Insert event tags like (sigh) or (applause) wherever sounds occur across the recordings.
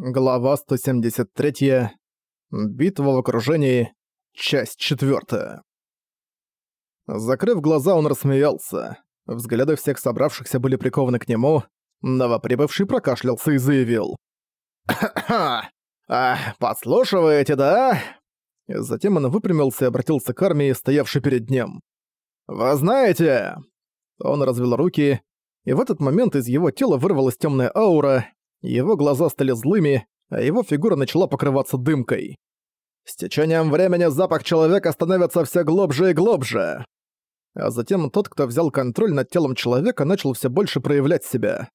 Глава 173. Битва в окружении. Часть 4. Закрыв глаза, он рассмеялся. Взгляды всех собравшихся были прикованы к нему. Новоприбывший прокашлялся и заявил. «Ха-ха! А, подслушиваете, да?» Затем он выпрямился и обратился к армии, стоявшей перед ним. «Вы знаете...» Он развел руки, и в этот момент из его тела вырвалась темная аура, его глаза стали злыми, а его фигура начала покрываться дымкой. С течением времени запах человека становится все глубже и глубже. А затем тот, кто взял контроль над телом человека, начал все больше проявлять себя.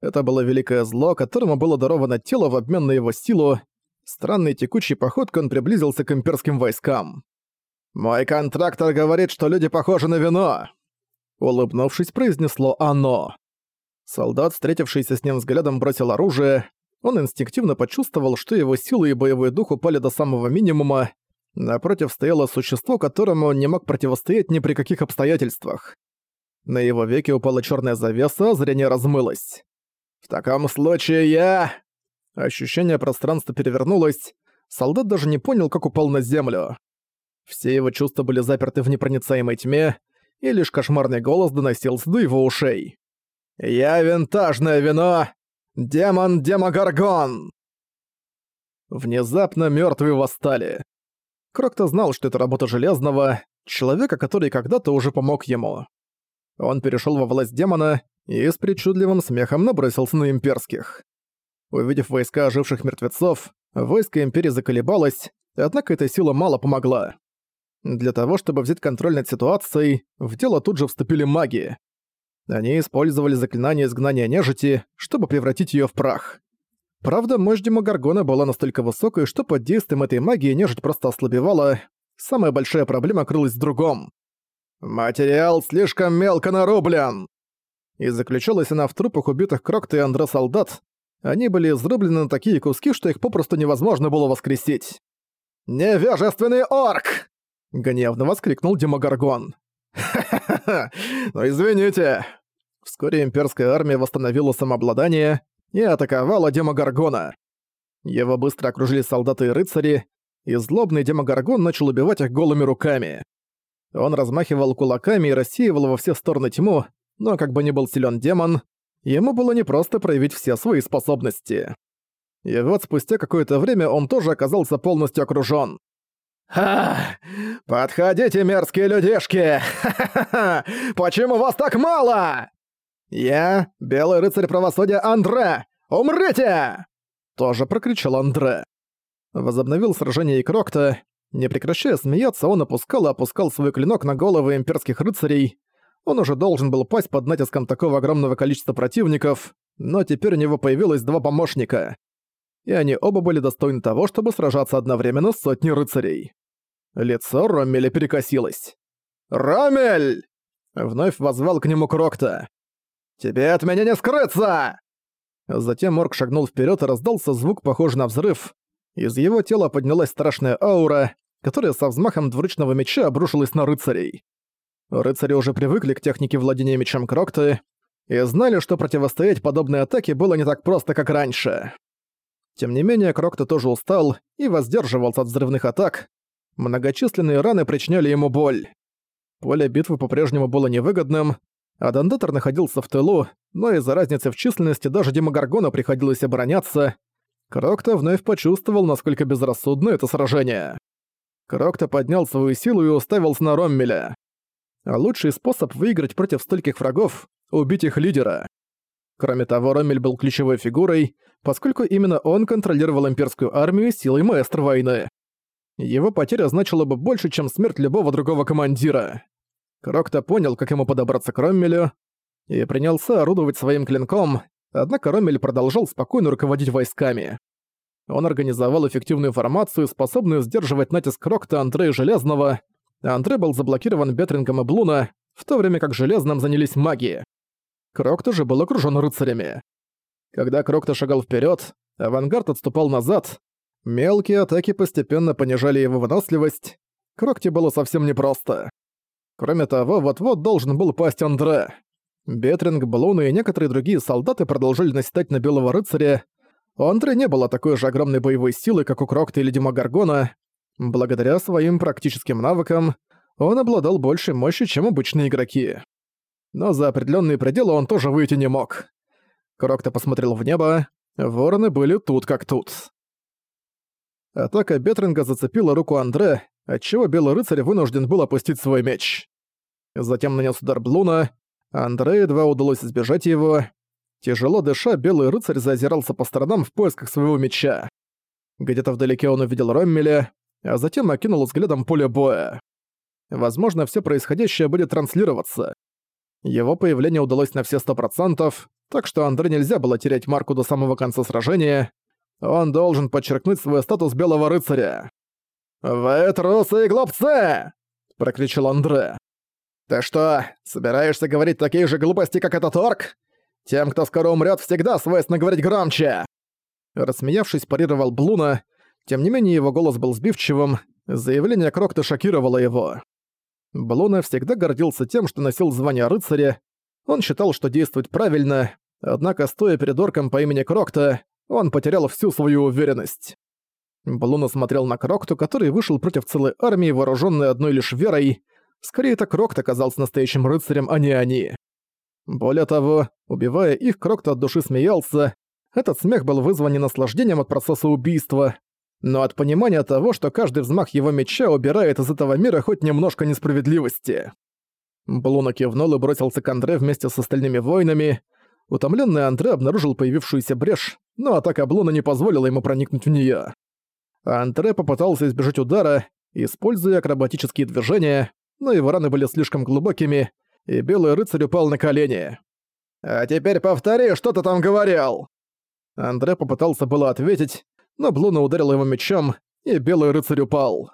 Это было великое зло, которому было даровано тело в обмен на его силу. Странной текучей походкой он приблизился к имперским войскам. «Мой контрактор говорит, что люди похожи на вино!» Улыбнувшись, произнесло оно. Солдат, встретившийся с ним взглядом, бросил оружие. Он инстинктивно почувствовал, что его силы и боевой дух упали до самого минимума. Напротив стояло существо, которому он не мог противостоять ни при каких обстоятельствах. На его веке упала черная завеса, а зрение размылось. «В таком случае я...» Ощущение пространства перевернулось. Солдат даже не понял, как упал на землю. Все его чувства были заперты в непроницаемой тьме, и лишь кошмарный голос доносился до его ушей. Я винтажное вино! Демон Демогаргон!» Внезапно мертвые восстали. Крокто знал, что это работа Железного, человека, который когда-то уже помог ему. Он перешел во власть демона и с причудливым смехом набросился на имперских. Увидев войска оживших мертвецов, войско Империи заколебалось, однако эта сила мало помогла. Для того, чтобы взять контроль над ситуацией, в дело тут же вступили маги. Они использовали заклинание изгнания нежити, чтобы превратить ее в прах. Правда, мощь Демогаргона была настолько высокой, что под действием этой магии нежить просто ослабевала. Самая большая проблема крылась в другом. «Материал слишком мелко нарублен!» И заключалась она в трупах убитых Крокта и Андре солдат. Они были изрублены на такие куски, что их попросту невозможно было воскресить. «Невежественный орк!» — гневно воскликнул Демогаргон. «Ха-ха-ха! Но извините!» Вскоре имперская армия восстановила самообладание и атаковала Демогаргона. Его быстро окружили солдаты и рыцари, и злобный Демогаргон начал убивать их голыми руками. Он размахивал кулаками и рассеивал во все стороны тьму, но как бы ни был силен демон, ему было непросто проявить все свои способности. И вот спустя какое-то время он тоже оказался полностью окружён. «Ха! Подходите, мерзкие людишки! Ха-ха-ха! Почему вас так мало?» «Я, белый рыцарь правосудия Андре! Умрите!» Тоже прокричал Андре. Возобновил сражение и Крокта. Не прекращая смеяться, он опускал и опускал свой клинок на головы имперских рыцарей. Он уже должен был пасть под натиском такого огромного количества противников, но теперь у него появилось два помощника. И они оба были достойны того, чтобы сражаться одновременно с сотней рыцарей. Лицо Роммеля перекосилось. «Роммель!» — вновь возвал к нему Крокта. «Тебе от меня не скрыться!» Затем Морг шагнул вперед и раздался звук, похожий на взрыв. Из его тела поднялась страшная аура, которая со взмахом двуручного меча обрушилась на рыцарей. Рыцари уже привыкли к технике владения мечом Крокты и знали, что противостоять подобной атаке было не так просто, как раньше. Тем не менее, Крокта тоже устал и воздерживался от взрывных атак. Многочисленные раны причиняли ему боль. Поле битвы по-прежнему было невыгодным, Адандатор находился в тылу, но из-за разницы в численности даже Демогоргону приходилось обороняться. Крокто вновь почувствовал, насколько безрассудно это сражение. Крокто поднял свою силу и уставился на Роммеля. А лучший способ выиграть против стольких врагов — убить их лидера. Кроме того, Роммель был ключевой фигурой, поскольку именно он контролировал имперскую армию силой маэстро войны. Его потеря значила бы больше, чем смерть любого другого командира. Крокто понял, как ему подобраться к Роммелю, и принялся орудовать своим клинком, однако Роммель продолжал спокойно руководить войсками. Он организовал эффективную формацию, способную сдерживать натиск Крокта Андрея Железного. Андрей был заблокирован Бетрингом и Блуна, в то время как Железным занялись маги. Крокт же был окружен рыцарями. Когда Крокт шагал вперед, авангард отступал назад. Мелкие атаки постепенно понижали его выносливость. Крокте было совсем непросто. Кроме того, вот-вот должен был пасть Андре. Бетринг, Блоун и некоторые другие солдаты продолжили наседать на Белого Рыцаря. У Андре не было такой же огромной боевой силы, как у Крокта или Демагаргона. Благодаря своим практическим навыкам, он обладал большей мощью, чем обычные игроки. Но за определенные пределы он тоже выйти не мог. Крокта посмотрел в небо, вороны были тут как тут. Атака Бетринга зацепила руку Андре, отчего Белый Рыцарь вынужден был опустить свой меч. Затем нанес удар Блуна, а Андрею едва удалось избежать его. Тяжело дыша, Белый Рыцарь зазирался по сторонам в поисках своего меча. Где-то вдалеке он увидел Роммеля, а затем окинул взглядом поле боя. Возможно, все происходящее будет транслироваться. Его появление удалось на все сто процентов, так что Андре нельзя было терять марку до самого конца сражения. Он должен подчеркнуть свой статус Белого Рыцаря. «Вы трусы и глупцы!» — прокричал Андре. «Ты что, собираешься говорить такие же глупости, как этот орк? Тем, кто скоро умрет, всегда свойственно говорить громче!» Рассмеявшись, парировал Блуна. Тем не менее, его голос был сбивчивым. Заявление Крокта шокировало его. Блуна всегда гордился тем, что носил звание рыцаря. Он считал, что действует правильно, однако, стоя перед орком по имени Крокта, он потерял всю свою уверенность. Балуна смотрел на Крокта, который вышел против целой армии, вооруженной одной лишь верой. Скорее, это Крокт оказался настоящим рыцарем, а не они. Более того, убивая их, Крокт от души смеялся. Этот смех был вызван не наслаждением от процесса убийства, но от понимания того, что каждый взмах его меча убирает из этого мира хоть немножко несправедливости. Блуна кивнул и бросился к Андре вместе с остальными воинами. Утомленный Андре обнаружил появившуюся брешь, но атака Блуна не позволила ему проникнуть в нее. Андре попытался избежать удара, используя акробатические движения, но его раны были слишком глубокими, и Белый Рыцарь упал на колени. «А теперь повтори, что ты там говорил!» Андре попытался было ответить, но Блуна ударил его мечом, и Белый Рыцарь упал.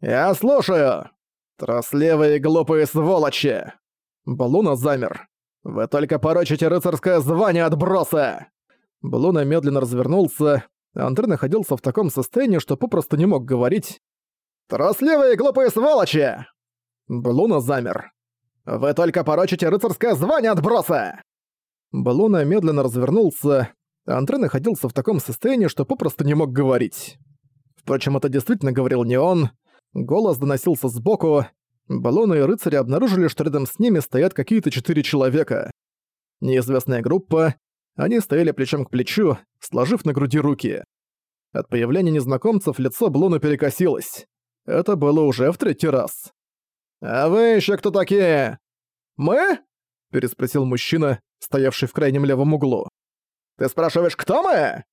«Я слушаю!» «Трусливые глупые сволочи!» Блуна замер. «Вы только порочите рыцарское звание отброса!» Блуна медленно развернулся, Андрей находился в таком состоянии, что попросту не мог говорить. Трасливые глупые сволочи!» Блуна замер. «Вы только порочите рыцарское звание отброса!» Блуна медленно развернулся. Андре находился в таком состоянии, что попросту не мог говорить. Впрочем, это действительно говорил не он. Голос доносился сбоку. Балуна и рыцари обнаружили, что рядом с ними стоят какие-то четыре человека. Неизвестная группа, они стояли плечом к плечу, сложив на груди руки. От появления незнакомцев лицо Блуна перекосилось. Это было уже в третий раз. «А вы еще кто такие?» «Мы?» – переспросил мужчина, стоявший в крайнем левом углу. «Ты спрашиваешь, кто мы?»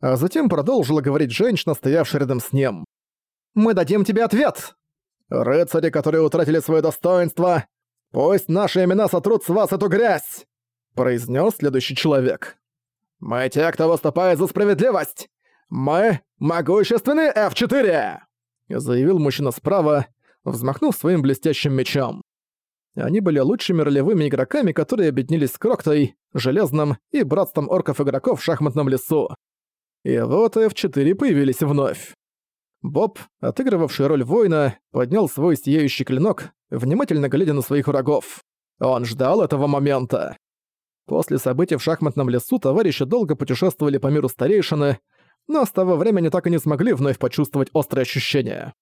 А затем продолжила говорить женщина, стоявшая рядом с ним. «Мы дадим тебе ответ!» «Рыцари, которые утратили свое достоинство, пусть наши имена сотрут с вас эту грязь!» произнес следующий человек. «Мы те, кто выступает за справедливость! Мы — могущественные F4!» заявил мужчина справа, взмахнув своим блестящим мечом. Они были лучшими ролевыми игроками, которые объединились с Кроктой, Железным и Братством Орков-игроков в шахматном лесу. И вот F4 появились вновь. Боб, отыгрывавший роль воина, поднял свой сияющий клинок, внимательно глядя на своих врагов. Он ждал этого момента. После событий в шахматном лесу товарищи долго путешествовали по миру старейшины, но с того времени так и не смогли вновь почувствовать острые ощущения.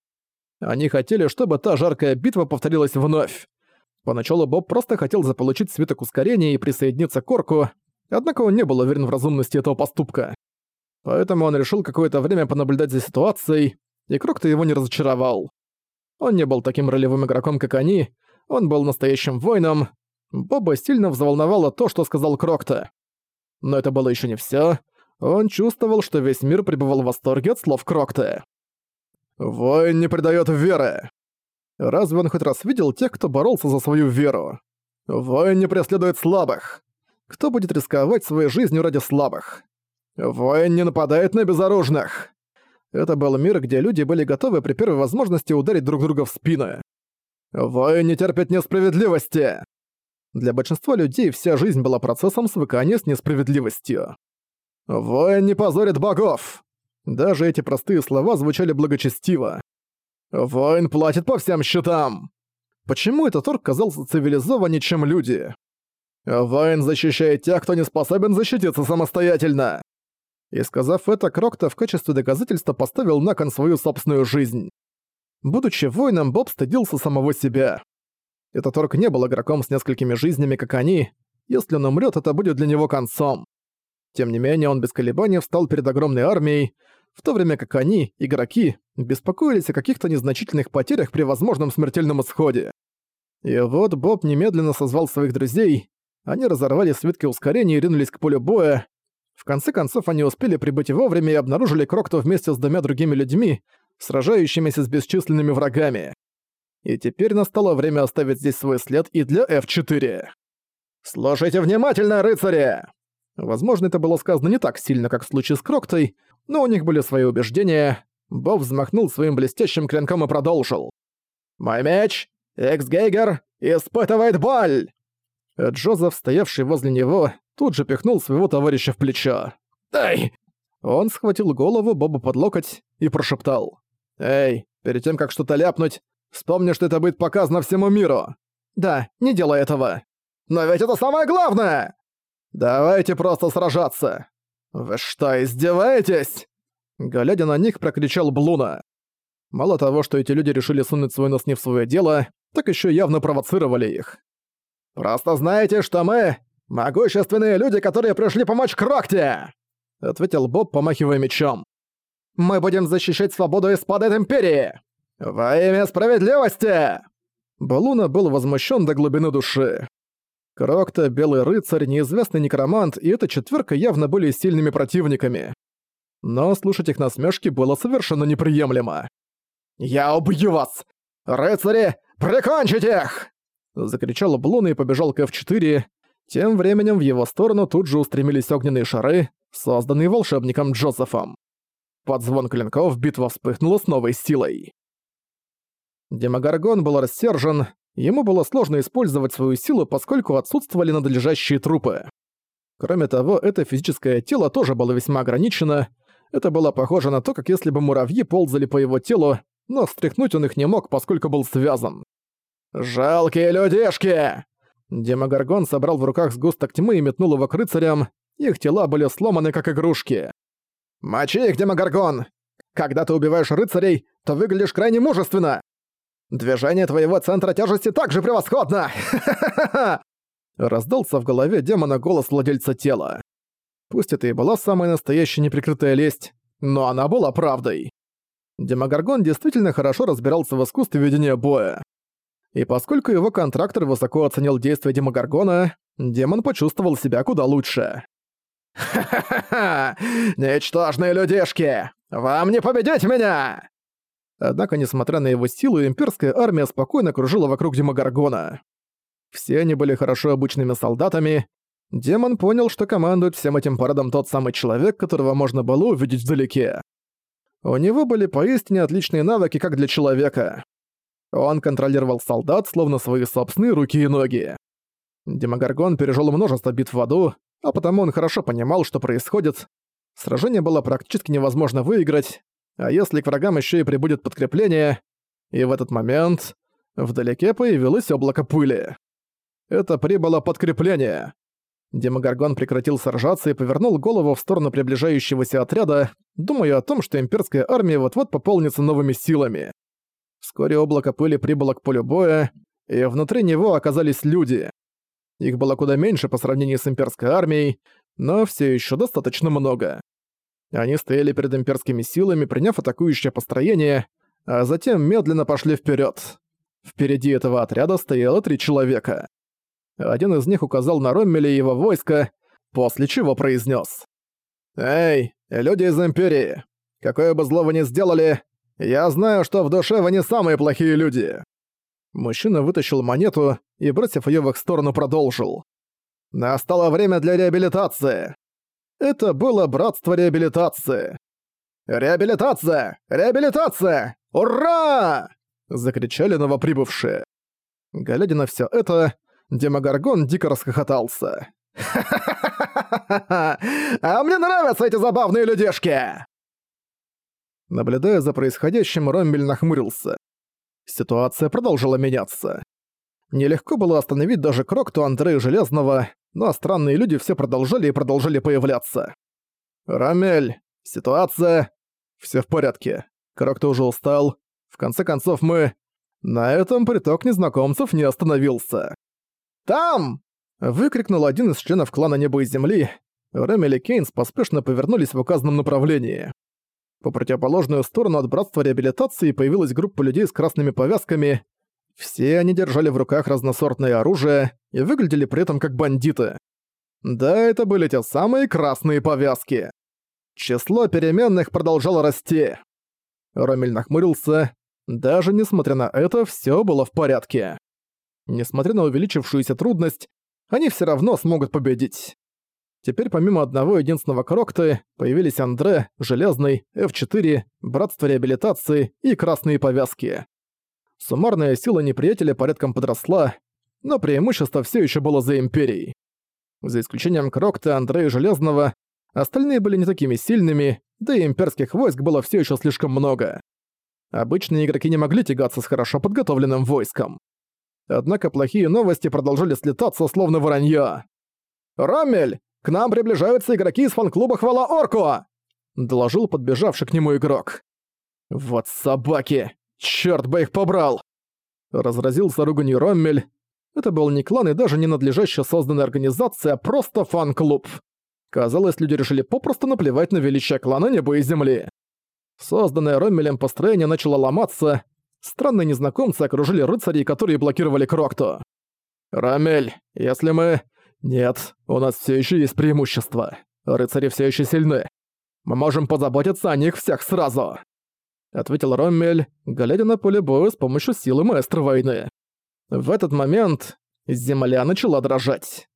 Они хотели, чтобы та жаркая битва повторилась вновь. Поначалу Боб просто хотел заполучить свиток ускорения и присоединиться к Орку, однако он не был уверен в разумности этого поступка. Поэтому он решил какое-то время понаблюдать за ситуацией, и Крок-то его не разочаровал. Он не был таким ролевым игроком, как они, он был настоящим воином, Боба сильно взволновало то, что сказал Крокта. Но это было еще не все. Он чувствовал, что весь мир пребывал в восторге от слов Крокта. «Воин не предает веры!» Разве он хоть раз видел тех, кто боролся за свою веру? «Воин не преследует слабых!» Кто будет рисковать своей жизнью ради слабых? Воин не нападает на безоружных. Это был мир, где люди были готовы при первой возможности ударить друг друга в спины. Воин не терпит несправедливости. Для большинства людей вся жизнь была процессом свыкания с несправедливостью. «Воин не позорит богов!» Даже эти простые слова звучали благочестиво. «Воин платит по всем счетам!» Почему этот орк казался цивилизованнее, чем люди? «Воин защищает тех, кто не способен защититься самостоятельно!» И сказав это, Крокта в качестве доказательства поставил на кон свою собственную жизнь. Будучи воином, Боб стыдился самого себя. Этот орк не был игроком с несколькими жизнями, как они. Если он умрет, это будет для него концом. Тем не менее, он без колебаний встал перед огромной армией, в то время как они, игроки, беспокоились о каких-то незначительных потерях при возможном смертельном исходе. И вот Боб немедленно созвал своих друзей, они разорвали свитки ускорения и ринулись к полю боя. В конце концов, они успели прибыть вовремя и обнаружили Крокто вместе с двумя другими людьми, сражающимися с бесчисленными врагами. И теперь настало время оставить здесь свой след и для F4. «Слушайте внимательно, рыцари!» Возможно, это было сказано не так сильно, как в случае с Кроктой, но у них были свои убеждения. Боб взмахнул своим блестящим клинком и продолжил. «Мой меч, Экс-Гейгер, испытывает боль!» Джозеф, стоявший возле него, тут же пихнул своего товарища в плечо. «Эй!» Он схватил голову Боба под локоть и прошептал. «Эй, перед тем, как что-то ляпнуть, Вспомни, что это будет показано всему миру. Да, не делай этого. Но ведь это самое главное! Давайте просто сражаться. Вы что, издеваетесь? Глядя на них, прокричал Блуна. Мало того, что эти люди решили сунуть свой нос не в свое дело, так еще явно провоцировали их. «Просто знаете, что мы — могущественные люди, которые пришли помочь Крокте!» — ответил Боб, помахивая мечом. «Мы будем защищать свободу из-под этой Империи!» «Во имя справедливости!» Балуна был возмущен до глубины души. Крокта, Белый Рыцарь, Неизвестный Некромант и эта четверка явно были сильными противниками. Но слушать их насмешки было совершенно неприемлемо. «Я убью вас! Рыцари, прикончите их!» Закричал Блун и побежал к F4. Тем временем в его сторону тут же устремились огненные шары, созданные волшебником Джозефом. Под звон клинков битва вспыхнула с новой силой. Демогоргон был рассержен, ему было сложно использовать свою силу, поскольку отсутствовали надлежащие трупы. Кроме того, это физическое тело тоже было весьма ограничено, это было похоже на то, как если бы муравьи ползали по его телу, но стряхнуть он их не мог, поскольку был связан. «Жалкие людишки!» Демогоргон собрал в руках сгусток тьмы и метнул его к рыцарям, их тела были сломаны как игрушки. «Мочи их, Демогоргон! Когда ты убиваешь рыцарей, то выглядишь крайне мужественно! Движение твоего центра тяжести также превосходно!» (laughs) Раздался в голове демона голос владельца тела. Пусть это и была самая настоящая неприкрытая лесть, но она была правдой. Демогаргон действительно хорошо разбирался в искусстве ведения боя. И поскольку его контрактор высоко оценил действия Демогаргона, демон почувствовал себя куда лучше. «Ха-ха-ха! (laughs) Ничтожные людишки! Вам не победить меня!» Э, Однако, несмотря на его силу, имперская армия спокойно кружила вокруг Демогаргона. Все они были хорошо обученными солдатами. Демон понял, что командует всем этим парадом тот самый человек, которого можно было увидеть вдалеке. У него были поистине отличные навыки как для человека. Он контролировал солдат, словно свои собственные руки и ноги. Демогаргон пережил множество битв в аду, а потому он хорошо понимал, что происходит. Сражение было практически невозможно выиграть, а если к врагам еще и прибудет подкрепление, и в этот момент вдалеке появилось облако пыли. Это прибыло подкрепление. Демогоргон прекратил сражаться и повернул голову в сторону приближающегося отряда, думая о том, что имперская армия вот-вот пополнится новыми силами. Вскоре облако пыли прибыло к полю боя, и внутри него оказались люди. Их было куда меньше по сравнению с имперской армией, но все еще достаточно много. Они стояли перед имперскими силами, приняв атакующее построение, а затем медленно пошли вперед. Впереди этого отряда стояло три человека. Один из них указал на Роммеля и его войско, после чего произнес: «Эй, люди из Империи, какое бы зло вы ни сделали, я знаю, что в душе вы не самые плохие люди». Мужчина вытащил монету и, бросив ее в их сторону, продолжил. «Настало время для реабилитации. Это было братство реабилитации. «Реабилитация! Реабилитация! Ура!» — закричали новоприбывшие. Глядя на все это, Демогоргон дико расхохотался. «Ха-ха-ха-ха! А мне нравятся эти забавные людишки!» Наблюдая за происходящим, Роммель нахмурился. Ситуация продолжила меняться. Нелегко было остановить даже Крокту Андрея Железного, но странные люди все продолжали и продолжали появляться. «Рамель, ситуация...» «Все в порядке. Крок-то уже устал. В конце концов мы...» На этом приток незнакомцев не остановился. «Там!» — выкрикнул один из членов клана Неба и Земли. Рамель и Кейнс поспешно повернулись в указанном направлении. По противоположную сторону от Братства Реабилитации появилась группа людей с красными повязками — все они держали в руках разносортное оружие и выглядели при этом как бандиты. Да, это были те самые красные повязки. Число переменных продолжало расти. Ромель нахмурился. Даже несмотря на это, все было в порядке. Несмотря на увеличившуюся трудность, они все равно смогут победить. Теперь помимо одного единственного Крокты появились Андре, Железный, F4, Братство Реабилитации и Красные Повязки. Суммарная сила неприятеля порядком подросла, но преимущество все еще было за Империей. За исключением Крокта, Андрея Железного, остальные были не такими сильными, да и имперских войск было все еще слишком много. Обычные игроки не могли тягаться с хорошо подготовленным войском. Однако плохие новости продолжали слетаться, словно воронья. «Роммель, к нам приближаются игроки из фан-клуба «Хвала Орку!» — доложил подбежавший к нему игрок. «Вот собаки!» Черт бы их побрал!» Разразился руганью Роммель. Это был не клан и даже не надлежащая созданная организация, а просто фан-клуб. Казалось, люди решили попросту наплевать на величие клана неба и земли. Созданное Роммелем построение начало ломаться. Странные незнакомцы окружили рыцарей, которые блокировали крокто. Роммель, если мы...» «Нет, у нас все еще есть преимущество. Рыцари все еще сильны. Мы можем позаботиться о них всех сразу!» — ответил Роммель, глядя на поле боя с помощью силы маэстро войны. В этот момент земля начала дрожать.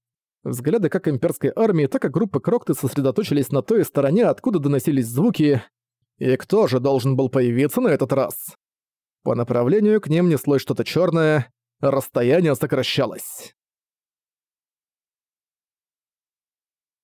Взгляды как имперской армии, так и группы Крокты сосредоточились на той стороне, откуда доносились звуки. И кто же должен был появиться на этот раз? По направлению к ним неслось что-то черное, расстояние сокращалось.